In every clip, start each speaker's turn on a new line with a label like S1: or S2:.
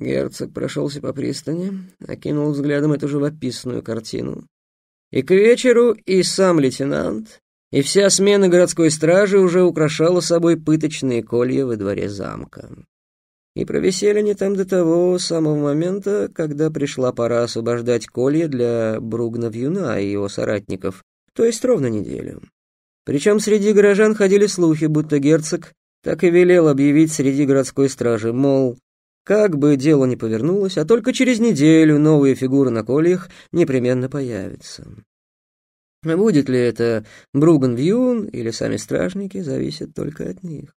S1: Герцог прошелся по пристани, окинул взглядом эту живописную картину. И к вечеру и сам лейтенант, и вся смена городской стражи уже украшала собой пыточные колья во дворе замка. И провисели они там до того самого момента, когда пришла пора освобождать колья для Бругна-Вьюна и его соратников, то есть ровно неделю. Причем среди горожан ходили слухи, будто герцог так и велел объявить среди городской стражи, мол, как бы дело ни повернулось, а только через неделю новые фигуры на кольях непременно появятся. Будет ли это Бруган-Вьюн или сами стражники, зависит только от них.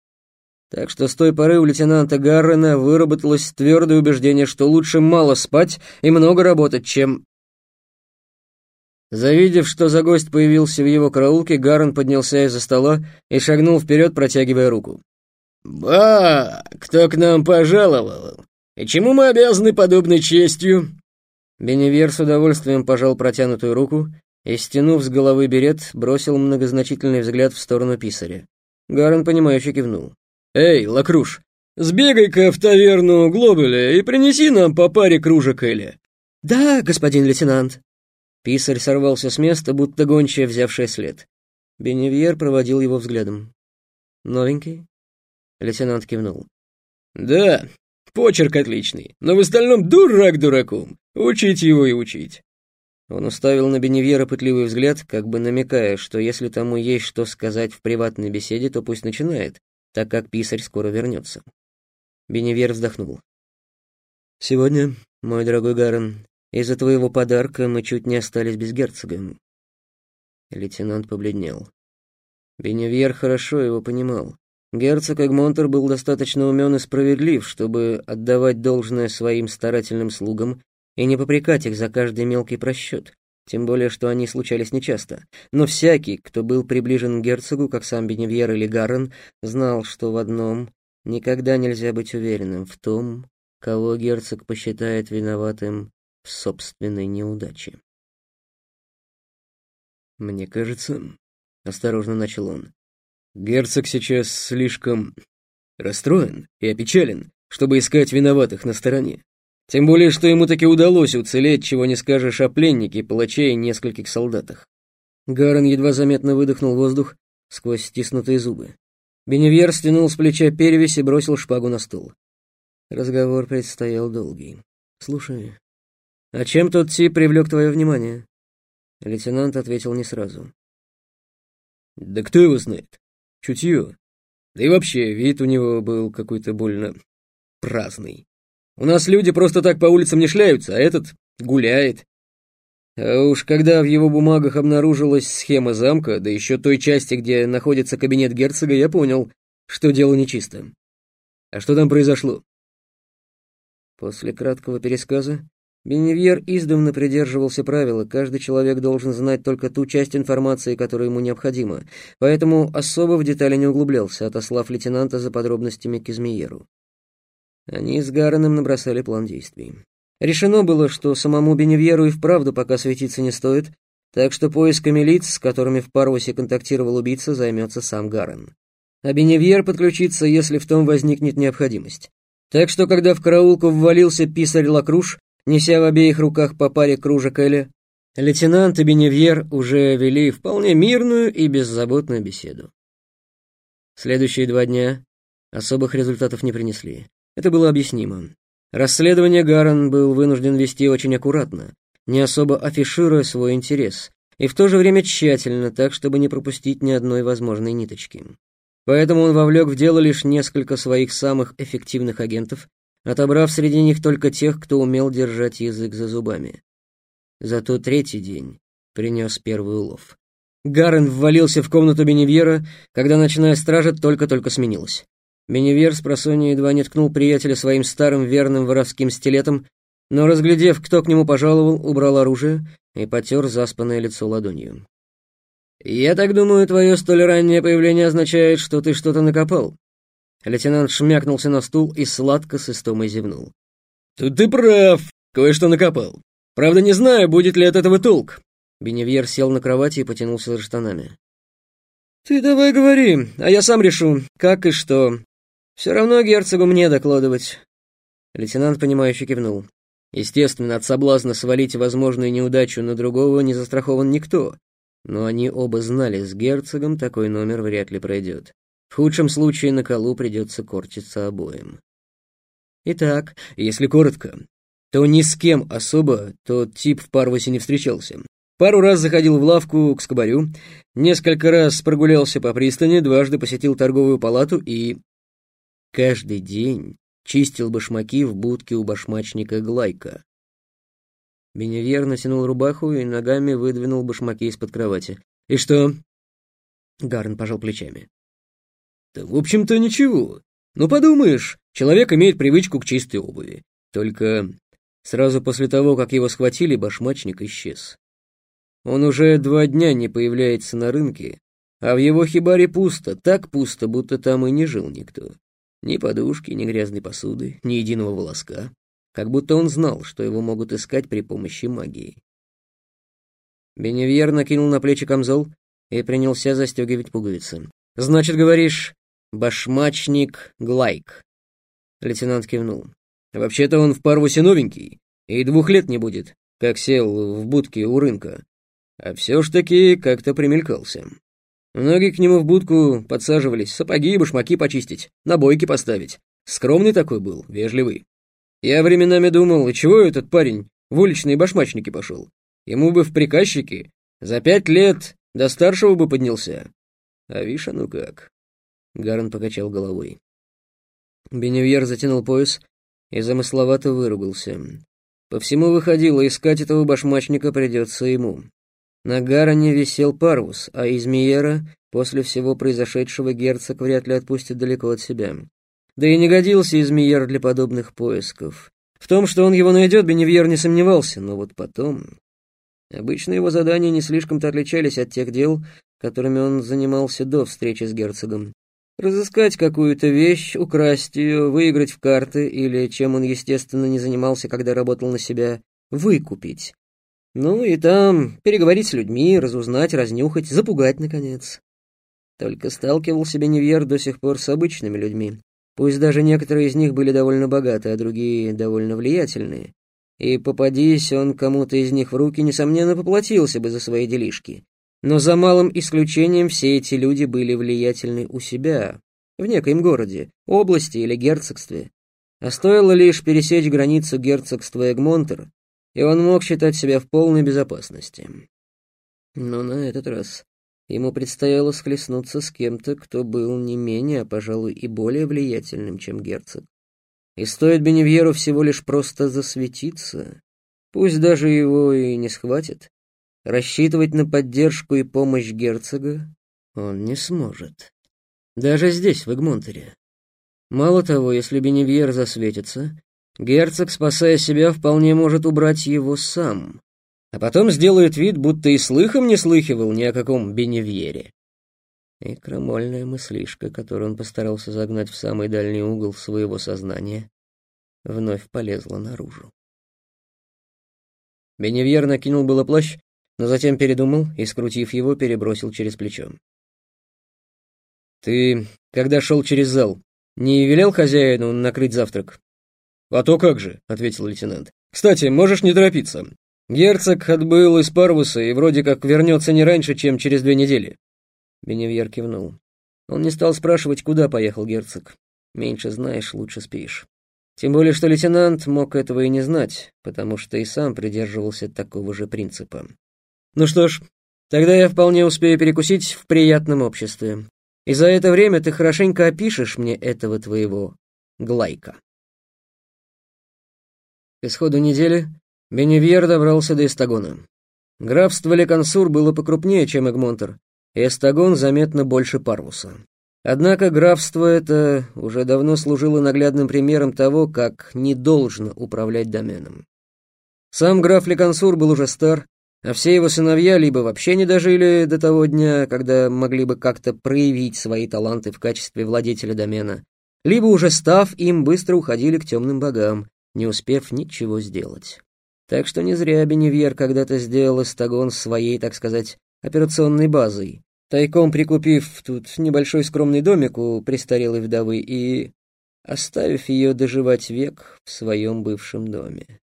S1: Так что с той поры у лейтенанта Гаррена выработалось твердое убеждение, что лучше мало спать и много работать, чем... Завидев, что за гость появился в его караулке, Гаррен поднялся из-за стола и шагнул вперед, протягивая руку. «Ба! Кто к нам пожаловал? И чему мы обязаны подобной честью?» Беневер с удовольствием пожал протянутую руку и, стянув с головы берет, бросил многозначительный взгляд в сторону писаря. Гаррен, понимающе кивнул. «Эй, Лакруш, сбегай-ка в таверну Глобеля и принеси нам по паре кружек Эля».
S2: «Да, господин лейтенант».
S1: Писарь сорвался с места, будто гончая, взявшая след. Беневьер проводил его взглядом. «Новенький?» Лейтенант кивнул.
S3: «Да, почерк отличный, но в остальном дурак дураком. Учить его и учить».
S1: Он уставил на Беневьера пытливый взгляд, как бы намекая, что если тому есть что сказать в приватной беседе, то пусть начинает, так как писарь скоро вернется. Беневьер вздохнул. «Сегодня, мой дорогой Гарен, из-за твоего подарка мы чуть не остались без герцога». Лейтенант побледнел. Беневьер хорошо его понимал. Герцог Эгмонтер был достаточно умен и справедлив, чтобы отдавать должное своим старательным слугам и не попрекать их за каждый мелкий просчет, тем более, что они случались нечасто. Но всякий, кто был приближен к герцогу, как сам Беневьер или Гаррен, знал, что в одном никогда нельзя быть уверенным в том, кого герцог посчитает виноватым в собственной неудаче.
S3: «Мне кажется...» — осторожно начал он. «Герцог сейчас слишком расстроен и опечален, чтобы искать виноватых на стороне. Тем более, что ему таки удалось уцелеть, чего не скажешь о пленнике, палаче и нескольких солдатах.
S1: Гарен едва заметно выдохнул воздух сквозь стиснутые зубы. Беневьер стянул с плеча перевязь и бросил шпагу на стул. Разговор предстоял долгий. «Слушай, а чем тот тип привлек твое внимание?» Лейтенант ответил не сразу.
S3: «Да кто его знает? Чутье. Да и вообще, вид у него был какой-то больно праздный. У нас люди просто так по улицам не шляются, а этот гуляет. А уж когда в его бумагах обнаружилась схема замка, да еще той части, где находится кабинет герцога, я понял, что дело нечисто. А что там произошло?
S1: После краткого пересказа Беневьер издавна придерживался правила, каждый человек должен знать только ту часть информации, которая ему необходима, поэтому особо в детали не углублялся, отослав лейтенанта за подробностями к Измееру. Они с Гарреном набросали план действий. Решено было, что самому Беневьеру и вправду пока светиться не стоит, так что поисками лиц, с которыми в Паросе контактировал убийца, займется сам Гаррен. А Беневьер подключится, если в том возникнет необходимость. Так что, когда в караулку ввалился писарь Лакруш, неся в обеих руках по паре кружек Эля, лейтенант и Беневьер уже вели вполне мирную и беззаботную беседу. Следующие два дня особых результатов не принесли. Это было объяснимо. Расследование Гарен был вынужден вести очень аккуратно, не особо афишируя свой интерес, и в то же время тщательно, так, чтобы не пропустить ни одной возможной ниточки. Поэтому он вовлек в дело лишь несколько своих самых эффективных агентов, отобрав среди них только тех, кто умел держать язык за зубами. Зато третий день принес первый улов. Гарен ввалился в комнату Беневьера, когда ночная стража только-только сменилась. Беневер с просонья едва не ткнул приятеля своим старым верным воровским стилетом, но, разглядев, кто к нему пожаловал, убрал оружие и потер заспанное лицо ладонью. «Я так думаю, твое столь раннее появление означает, что ты что-то накопал». Лейтенант шмякнулся на стул и сладко с истомой зевнул.
S3: «Тут ты прав, кое-что накопал. Правда, не знаю, будет ли от этого толк».
S1: Беневьер сел на кровати и потянулся за штанами.
S2: «Ты давай говори, а я сам решу, как и что. Все равно герцогу мне докладывать.
S1: Лейтенант, понимающе кивнул. Естественно, от соблазна свалить возможную неудачу на другого не застрахован никто. Но они оба знали, с герцогом такой номер вряд ли пройдет. В худшем случае на колу придется корчиться обоим. Итак, если коротко, то ни с кем особо тот тип в Парвусе не встречался. Пару раз заходил в лавку к скобарю, несколько раз прогулялся по пристани, дважды посетил торговую палату и... Каждый день чистил башмаки в будке у башмачника Глайка. Беневьер натянул рубаху и ногами выдвинул башмаки из-под кровати. «И что?» Гарн пожал плечами.
S3: «Да, в общем-то, ничего. Ну, подумаешь, человек имеет привычку к чистой обуви. Только сразу после того, как его схватили, башмачник исчез. Он уже два дня не появляется на рынке, а в его хибаре пусто, так пусто, будто там и не жил никто. Ни подушки, ни грязной посуды, ни единого волоска. Как будто он знал, что его могут искать при помощи магии.
S1: Беневьер накинул на плечи камзол и принялся застегивать пуговицы. «Значит, говоришь, башмачник Глайк?» Лейтенант кивнул.
S3: «Вообще-то он в Парвусе новенький, и двух лет не будет, как сел в будке у рынка. А все ж таки как-то примелькался. Многие к нему в будку подсаживались, сапоги и башмаки почистить, набойки поставить. Скромный такой был, вежливый. Я временами думал, и чего этот парень в уличные башмачники пошел? Ему бы в приказчики, за пять лет до старшего бы поднялся. А вишь, ну как. Гарн покачал головой.
S1: Беневьер затянул пояс и замысловато выругался. По всему выходило, искать этого башмачника придется ему. На Гароне висел Парвус, а из Миера после всего произошедшего герцог вряд ли отпустит далеко от себя. Да и не годился Измиер для подобных поисков. В том, что он его найдет, Беневьер не сомневался, но вот потом... Обычно его задания не слишком-то отличались от тех дел, которыми он занимался до встречи с герцогом. Разыскать какую-то вещь, украсть ее, выиграть в карты или, чем он, естественно, не занимался, когда работал на себя, выкупить. Ну и там переговорить с людьми, разузнать, разнюхать, запугать, наконец. Только сталкивался Беневьер до сих пор с обычными людьми. Пусть даже некоторые из них были довольно богаты, а другие довольно влиятельные. И попадись он кому-то из них в руки, несомненно, поплатился бы за свои делишки. Но за малым исключением все эти люди были влиятельны у себя, в некоем городе, области или герцогстве. А стоило лишь пересечь границу герцогства Эгмонтер, и он мог считать себя в полной безопасности. Но на этот раз ему предстояло схлестнуться с кем-то, кто был не менее, а, пожалуй, и более влиятельным, чем герцог. И стоит Беневьеру всего лишь просто засветиться, пусть даже его и не схватит, рассчитывать на поддержку и помощь герцога он не сможет. Даже здесь, в Эгмонтере. Мало того, если Беневьер засветится, Герцог, спасая себя, вполне может убрать его сам, а потом сделает вид, будто и слыхом не слыхивал ни о каком Беневьере. И крамольная мыслишка, которую он постарался загнать в самый дальний угол своего сознания, вновь полезла наружу. Беневьер накинул было плащ, но затем передумал и, скрутив его, перебросил через плечо. «Ты, когда шел через зал, не велел хозяину накрыть завтрак?» «А то как же», — ответил лейтенант. «Кстати, можешь не торопиться. Герцог отбыл из Парвуса и вроде как вернется не раньше, чем через две недели». Беневьер кивнул. Он не стал спрашивать, куда поехал герцог. Меньше знаешь, лучше спишь. Тем более, что лейтенант мог этого и не знать, потому что и сам придерживался такого же принципа. «Ну что ж, тогда я вполне успею перекусить в приятном обществе. И за это время ты хорошенько опишешь мне этого твоего Глайка». К исходу недели Беневьер добрался до Эстагона. Графство Леконсур было покрупнее, чем Эгмонтер, и Эстагон заметно больше Парвуса. Однако графство это уже давно служило наглядным примером того, как не должно управлять доменом. Сам граф Леконсур был уже стар, а все его сыновья либо вообще не дожили до того дня, когда могли бы как-то проявить свои таланты в качестве владетеля домена, либо уже став им, быстро уходили к темным богам, не успев ничего сделать. Так что не зря Беневьер когда-то сделал Эстагон своей, так сказать, операционной базой, тайком прикупив тут небольшой скромный домик у престарелой вдовы и... оставив ее доживать век в своем бывшем доме.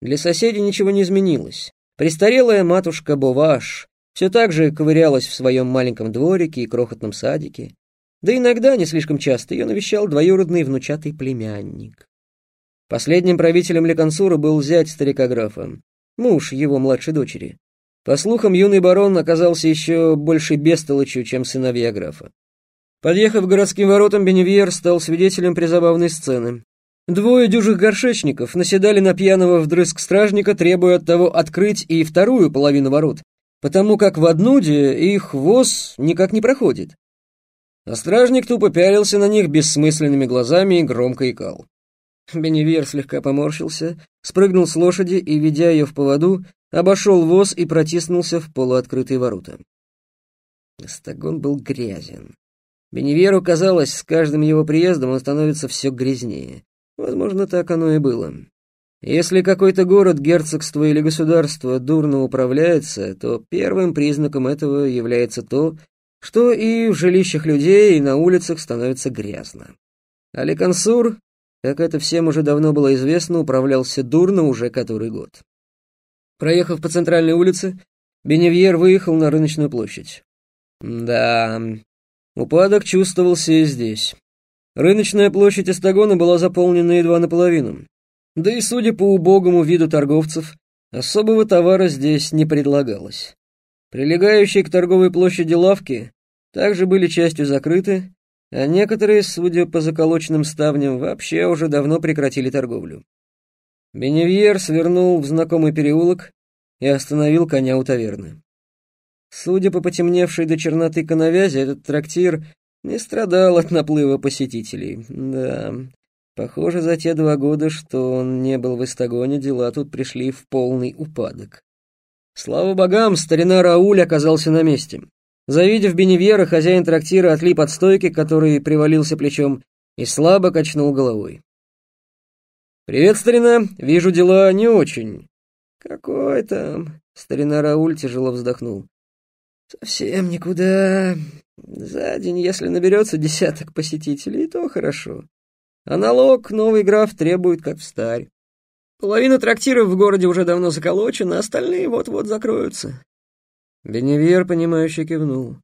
S1: Для соседей ничего не изменилось. Престарелая матушка Боваш все так же ковырялась в своем маленьком дворике и крохотном садике, да иногда, не слишком часто, ее навещал двоюродный внучатый племянник. Последним правителем Лекансура был зять старикографа, муж его младшей дочери. По слухам, юный барон оказался еще больше бестолочью, чем сыновья графа. Подъехав к городским воротам, Беневьер стал свидетелем призабавной сцены. Двое дюжих горшечников наседали на пьяного вдрызг стражника, требуя от того открыть и вторую половину ворот, потому как в однуде их воз никак не проходит. А стражник тупо пялился на них бессмысленными глазами и громко икал. Беневьер слегка поморщился, спрыгнул с лошади и, ведя ее в поводу, обошел воз и протиснулся в полуоткрытые ворота. Стагон был грязен. Беневеру казалось, с каждым его приездом он становится все грязнее. Возможно, так оно и было. Если какой-то город, герцогство или государство дурно управляется, то первым признаком этого является то, что и в жилищах людей, и на улицах становится грязно. Аликансур, как это всем уже давно было известно, управлялся дурно уже который год. Проехав по центральной улице, Беневьер выехал на рыночную площадь. Да, упадок чувствовался и здесь. Рыночная площадь Эстагона была заполнена едва наполовину. Да и, судя по убогому виду торговцев, особого товара здесь не предлагалось. Прилегающие к торговой площади лавки также были частью закрыты, а некоторые, судя по заколоченным ставням, вообще уже давно прекратили торговлю. Беневьер свернул в знакомый переулок и остановил коня у таверны. Судя по потемневшей до черноты коновязи, этот трактир не страдал от наплыва посетителей. Да, похоже, за те два года, что он не был в Эстагоне, дела тут пришли в полный упадок. Слава богам, старина Рауль оказался на месте. Завидев Беневьера, хозяин трактира отлип от стойки, который привалился плечом, и слабо качнул головой. «Привет, старина. Вижу, дела не очень». «Какой там?» — старина Рауль тяжело вздохнул. «Совсем никуда. За день, если наберется десяток посетителей, то хорошо. А налог новый граф требует, как в старь. Половина трактиров в городе уже давно заколочена, остальные вот-вот закроются. Беневьер, понимающе кивнул.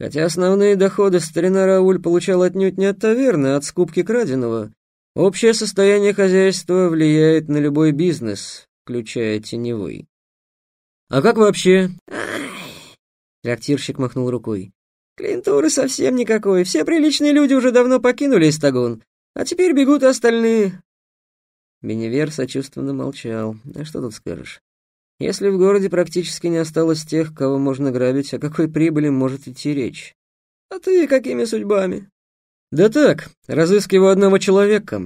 S1: Хотя основные доходы старина Рауль получал отнюдь не от таверны, а от скупки краденого, общее состояние хозяйства влияет на любой бизнес, включая теневой. «А как вообще?» Трактирщик махнул рукой. «Клиентуры совсем никакой. Все приличные люди уже давно покинули Истагон, а теперь бегут остальные». Беневер сочувственно молчал. «А что тут скажешь? Если в городе практически не осталось тех, кого можно грабить, о какой прибыли может идти речь? А ты какими судьбами? Да так, разыскиваю одного человека.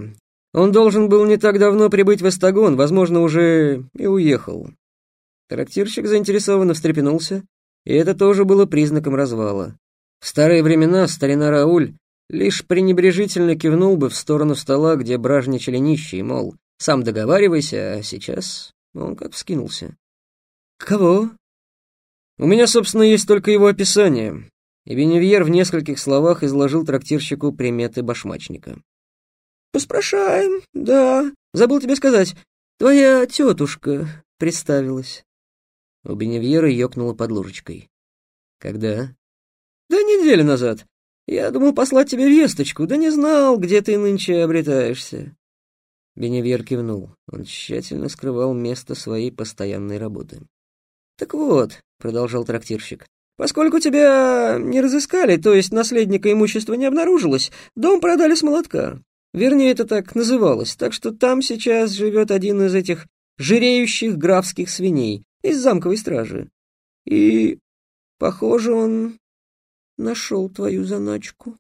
S1: Он должен был не так давно прибыть в Эстагон, возможно, уже и уехал. Трактирщик заинтересованно встрепенулся, и это тоже было признаком развала. В старые времена старина Рауль лишь пренебрежительно кивнул бы в сторону стола, где бражничали нищие, мол, сам договаривайся, а сейчас он как вскинулся. «Кого?» «У меня, собственно, есть только его описание». И Беневьер в нескольких словах изложил трактирщику приметы башмачника. «Поспрашаем, да. Забыл тебе сказать. Твоя тетушка представилась». У Беневьера ёкнула под ложечкой. «Когда?» «Да неделю назад. Я думал послать тебе весточку, да не знал, где ты нынче обретаешься». Беневьер кивнул. Он тщательно скрывал место своей постоянной работы. «Так вот», — продолжал трактирщик, «поскольку тебя не разыскали, то есть наследника имущества не обнаружилось, дом продали с молотка. Вернее, это так называлось, так что там сейчас живет один из этих жиреющих графских свиней из замковой стражи. И, похоже, он нашел твою заначку».